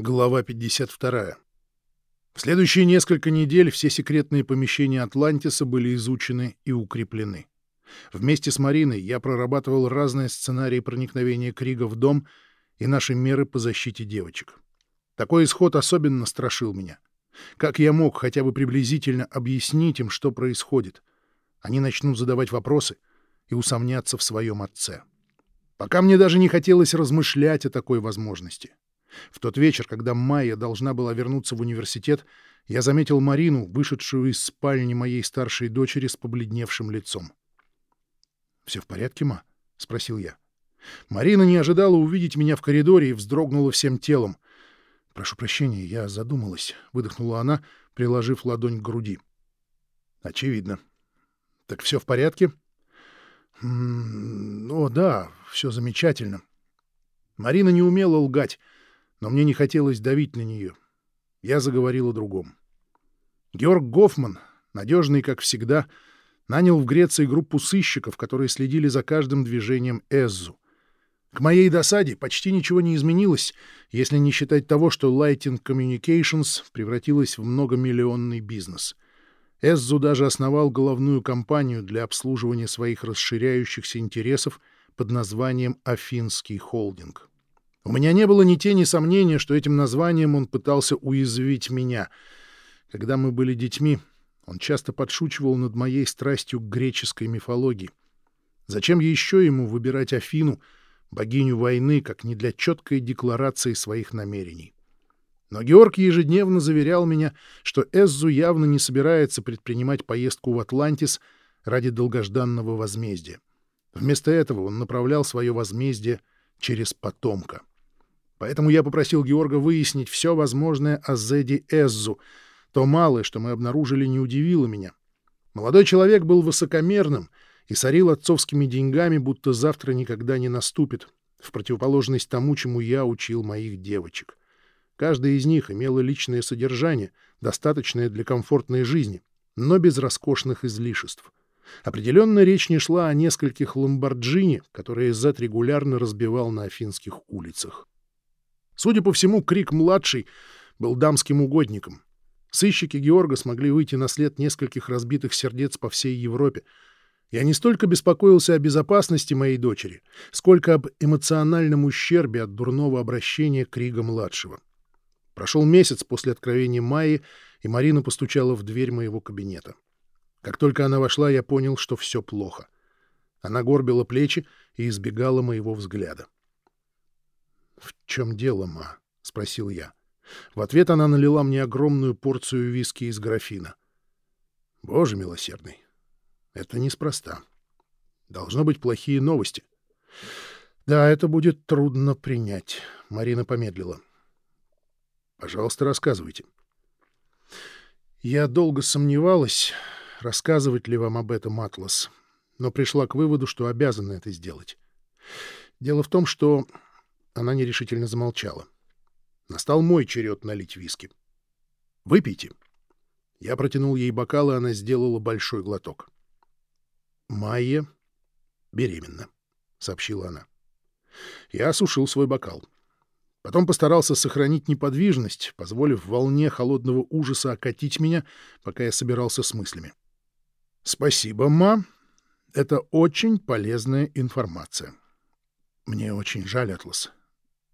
Глава 52. В следующие несколько недель все секретные помещения Атлантиса были изучены и укреплены. Вместе с Мариной я прорабатывал разные сценарии проникновения Крига в дом и наши меры по защите девочек. Такой исход особенно страшил меня. Как я мог хотя бы приблизительно объяснить им, что происходит? Они начнут задавать вопросы и усомняться в своем отце. Пока мне даже не хотелось размышлять о такой возможности. В тот вечер, когда Майя должна была вернуться в университет, я заметил Марину, вышедшую из спальни моей старшей дочери с побледневшим лицом. «Все в порядке, ма?» — спросил я. Марина не ожидала увидеть меня в коридоре и вздрогнула всем телом. «Прошу прощения, я задумалась», — выдохнула она, приложив ладонь к груди. «Очевидно. Так все в порядке?» «М -м, «О, да, все замечательно». Марина не умела лгать — но мне не хотелось давить на нее. Я заговорил о другом. Георг Гофман, надежный, как всегда, нанял в Греции группу сыщиков, которые следили за каждым движением Эззу. К моей досаде почти ничего не изменилось, если не считать того, что Lighting Communications превратилась в многомиллионный бизнес. Эззу даже основал головную компанию для обслуживания своих расширяющихся интересов под названием «Афинский холдинг». У меня не было ни тени сомнения, что этим названием он пытался уязвить меня. Когда мы были детьми, он часто подшучивал над моей страстью к греческой мифологии. Зачем еще ему выбирать Афину, богиню войны, как не для четкой декларации своих намерений? Но Георг ежедневно заверял меня, что Эззу явно не собирается предпринимать поездку в Атлантис ради долгожданного возмездия. Вместо этого он направлял свое возмездие через потомка. Поэтому я попросил Георга выяснить все возможное о Зеди Эззу. То малое, что мы обнаружили, не удивило меня. Молодой человек был высокомерным и сорил отцовскими деньгами, будто завтра никогда не наступит, в противоположность тому, чему я учил моих девочек. Каждая из них имела личное содержание, достаточное для комфортной жизни, но без роскошных излишеств. Определенно речь не шла о нескольких ламборджини, которые Зет регулярно разбивал на афинских улицах. Судя по всему, Крик-младший был дамским угодником. Сыщики Георга смогли выйти на след нескольких разбитых сердец по всей Европе. Я не столько беспокоился о безопасности моей дочери, сколько об эмоциональном ущербе от дурного обращения Крига-младшего. Прошел месяц после откровения Майи, и Марина постучала в дверь моего кабинета. Как только она вошла, я понял, что все плохо. Она горбила плечи и избегала моего взгляда. «В чем дело, ма?» — спросил я. В ответ она налила мне огромную порцию виски из графина. «Боже милосердный, это неспроста. Должно быть плохие новости». «Да, это будет трудно принять», — Марина помедлила. «Пожалуйста, рассказывайте». Я долго сомневалась, рассказывать ли вам об этом, Атлас, но пришла к выводу, что обязана это сделать. Дело в том, что она нерешительно замолчала. Настал мой черед налить виски. «Выпейте». Я протянул ей бокал, и она сделала большой глоток. «Майя беременна», — сообщила она. Я осушил свой бокал. Потом постарался сохранить неподвижность, позволив волне холодного ужаса окатить меня, пока я собирался с мыслями. «Спасибо, ма. Это очень полезная информация. Мне очень жаль, Атлас.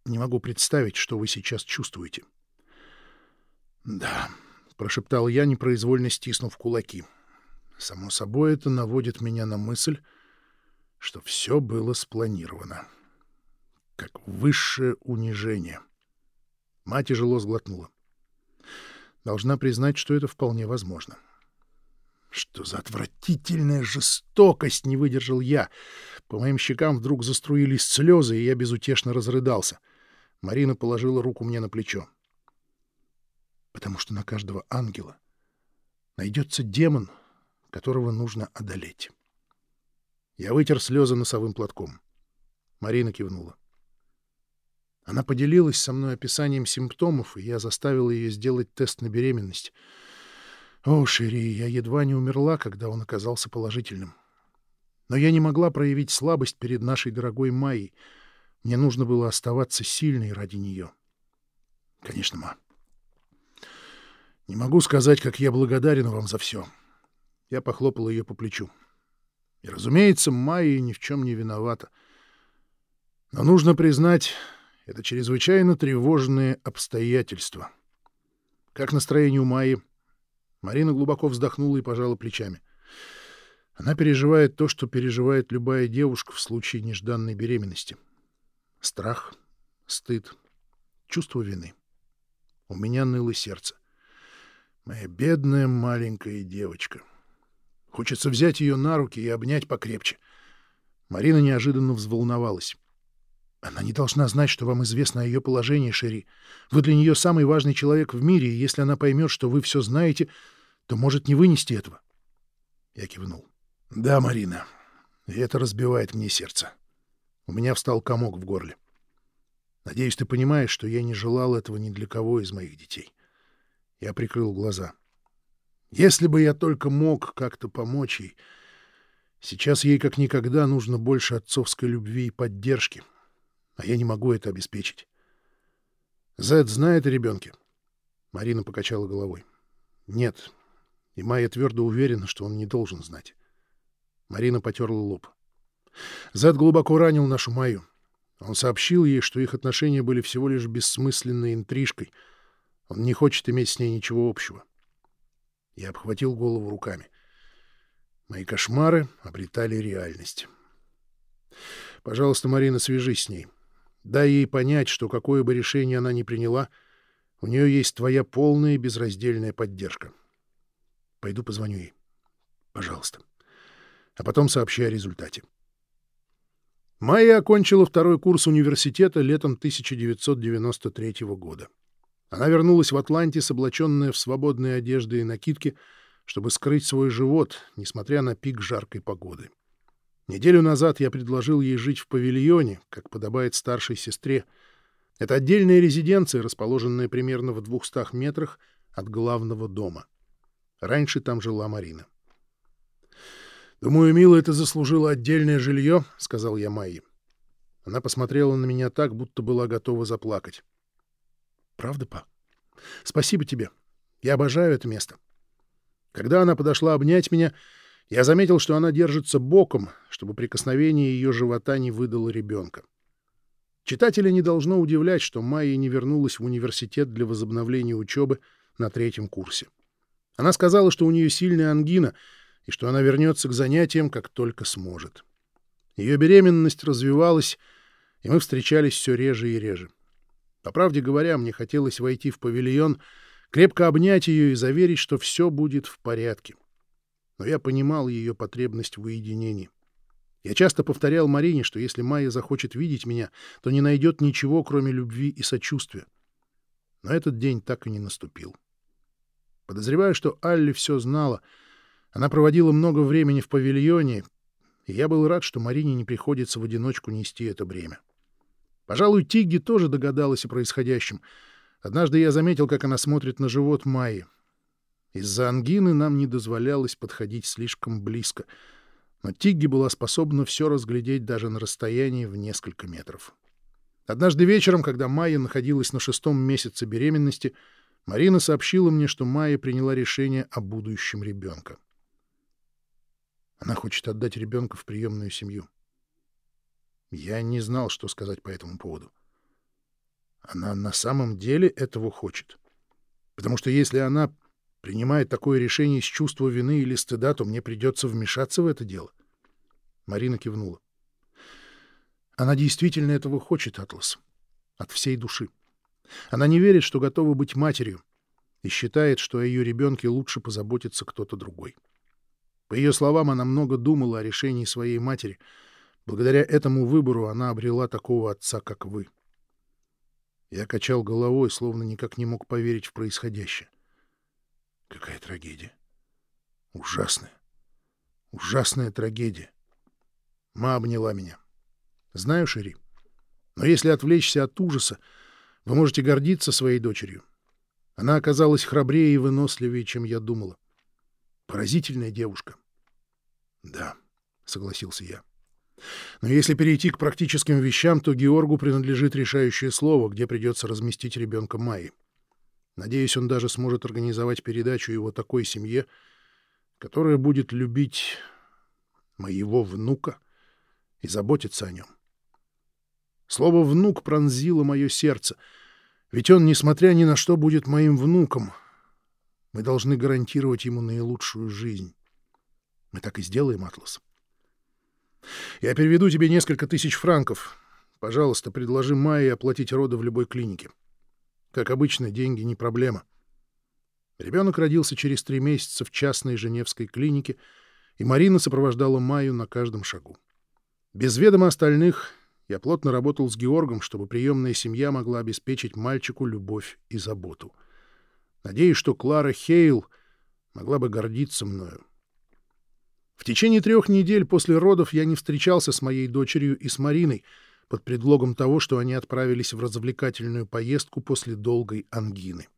Не могу представить, что вы сейчас чувствуете. — Да, — прошептал я, непроизвольно стиснув кулаки. Само собой, это наводит меня на мысль, что все было спланировано. Как высшее унижение. Мать тяжело сглотнула. Должна признать, что это вполне возможно. Что за отвратительная жестокость, не выдержал я. По моим щекам вдруг заструились слезы, и я безутешно разрыдался — Марина положила руку мне на плечо. «Потому что на каждого ангела найдется демон, которого нужно одолеть». Я вытер слезы носовым платком. Марина кивнула. Она поделилась со мной описанием симптомов, и я заставил ее сделать тест на беременность. О, Шири, я едва не умерла, когда он оказался положительным. Но я не могла проявить слабость перед нашей дорогой Майей — мне нужно было оставаться сильной ради нее. Конечно, ма. Не могу сказать, как я благодарен вам за все. Я похлопал ее по плечу. И, разумеется, Майя ни в чем не виновата. Но нужно признать, это чрезвычайно тревожные обстоятельства. Как настроение у Майи? Марина глубоко вздохнула и пожала плечами. Она переживает то, что переживает любая девушка в случае нежданной беременности. Страх, стыд, чувство вины. У меня ныло сердце. Моя бедная маленькая девочка. Хочется взять ее на руки и обнять покрепче. Марина неожиданно взволновалась. Она не должна знать, что вам известно о ее положении, Шерри. Вы для нее самый важный человек в мире, и если она поймет, что вы все знаете, то может не вынести этого. Я кивнул. Да, Марина, и это разбивает мне сердце. У меня встал комок в горле. Надеюсь, ты понимаешь, что я не желал этого ни для кого из моих детей. Я прикрыл глаза. Если бы я только мог как-то помочь ей... Сейчас ей как никогда нужно больше отцовской любви и поддержки — а я не могу это обеспечить. Зед знает о ребенке? Марина покачала головой. Нет. И Майя твердо уверена, что он не должен знать. Марина потерла лоб. Зед глубоко ранил нашу Майю. Он сообщил ей, что их отношения были всего лишь бессмысленной интрижкой. Он не хочет иметь с ней ничего общего. Я обхватил голову руками. Мои кошмары обретали реальность. Пожалуйста, Марина, свяжись с ней. Дай ей понять, что какое бы решение она ни приняла, у нее есть твоя полная и безраздельная поддержка. Пойду позвоню ей. Пожалуйста. А потом сообщи о результате. Майя окончила второй курс университета летом 1993 года. Она вернулась в Атлантис, облаченная в свободные одежды и накидки, чтобы скрыть свой живот, несмотря на пик жаркой погоды. Неделю назад я предложил ей жить в павильоне, как подобает старшей сестре. Это отдельная резиденция, расположенная примерно в двухстах метрах от главного дома. Раньше там жила Марина. «Думаю, Мила это заслужило отдельное жилье», — сказал я Майе. Она посмотрела на меня так, будто была готова заплакать. «Правда, па? Спасибо тебе. Я обожаю это место». Когда она подошла обнять меня, я заметил, что она держится боком, чтобы прикосновение ее живота не выдало ребенка. Читателя не должно удивлять, что Майя не вернулась в университет для возобновления учебы на третьем курсе. Она сказала, что у нее сильная ангина и что она вернется к занятиям, как только сможет. Ее беременность развивалась, и мы встречались все реже и реже. По правде говоря, мне хотелось войти в павильон, крепко обнять ее и заверить, что все будет в порядке но я понимал ее потребность в уединении. Я часто повторял Марине, что если Майя захочет видеть меня, то не найдет ничего, кроме любви и сочувствия. Но этот день так и не наступил. Подозреваю, что Алли все знала. Она проводила много времени в павильоне, и я был рад, что Марине не приходится в одиночку нести это бремя. Пожалуй, Тигги тоже догадалась о происходящем. Однажды я заметил, как она смотрит на живот Майи. Из-за ангины нам не дозволялось подходить слишком близко, но Тигги была способна все разглядеть даже на расстоянии в несколько метров. Однажды вечером, когда Майя находилась на шестом месяце беременности, Марина сообщила мне, что Майя приняла решение о будущем ребенка. Она хочет отдать ребенка в приемную семью. Я не знал, что сказать по этому поводу. Она на самом деле этого хочет. Потому что если она принимает такое решение из чувства вины или стыда, то мне придется вмешаться в это дело. Марина кивнула. Она действительно этого хочет, Атлас. От всей души. Она не верит, что готова быть матерью, и считает, что о ее ребенке лучше позаботится кто-то другой. По ее словам, она много думала о решении своей матери. Благодаря этому выбору она обрела такого отца, как вы. Я качал головой, словно никак не мог поверить в происходящее. Какая трагедия. Ужасная. Ужасная трагедия. Ма обняла меня. Знаю, Шири, но если отвлечься от ужаса, вы можете гордиться своей дочерью. Она оказалась храбрее и выносливее, чем я думала. Поразительная девушка. Да, согласился я. Но если перейти к практическим вещам, то Георгу принадлежит решающее слово, где придется разместить ребенка Майи. Надеюсь, он даже сможет организовать передачу его такой семье, которая будет любить моего внука и заботиться о нем. Слово «внук» пронзило мое сердце, ведь он, несмотря ни на что, будет моим внуком. Мы должны гарантировать ему наилучшую жизнь. Мы так и сделаем, Атлас. Я переведу тебе несколько тысяч франков. Пожалуйста, предложи Майе оплатить роды в любой клинике. Как обычно, деньги не проблема. Ребенок родился через три месяца в частной женевской клинике, и Марина сопровождала Майю на каждом шагу. Без ведома остальных я плотно работал с Георгом, чтобы приемная семья могла обеспечить мальчику любовь и заботу. Надеюсь, что Клара Хейл могла бы гордиться мною. В течение трех недель после родов я не встречался с моей дочерью и с Мариной под предлогом того, что они отправились в развлекательную поездку после долгой ангины.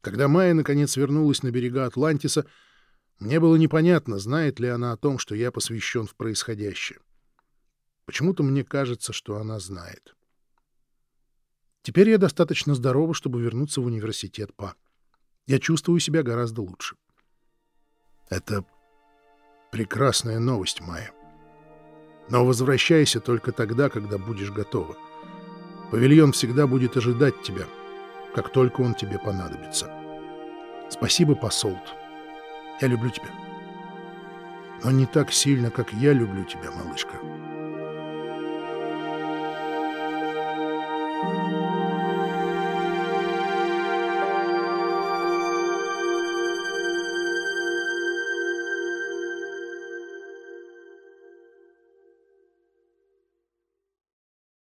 Когда Майя наконец вернулась на берега Атлантиса, мне было непонятно, знает ли она о том, что я посвящен в происходящее. Почему-то мне кажется, что она знает. Теперь я достаточно здорова, чтобы вернуться в университет ПА. Я чувствую себя гораздо лучше. Это Прекрасная новость, Майя. Но возвращайся только тогда, когда будешь готова. Павильон всегда будет ожидать тебя, как только он тебе понадобится. Спасибо, посолт. Я люблю тебя. Но не так сильно, как я люблю тебя, малышка.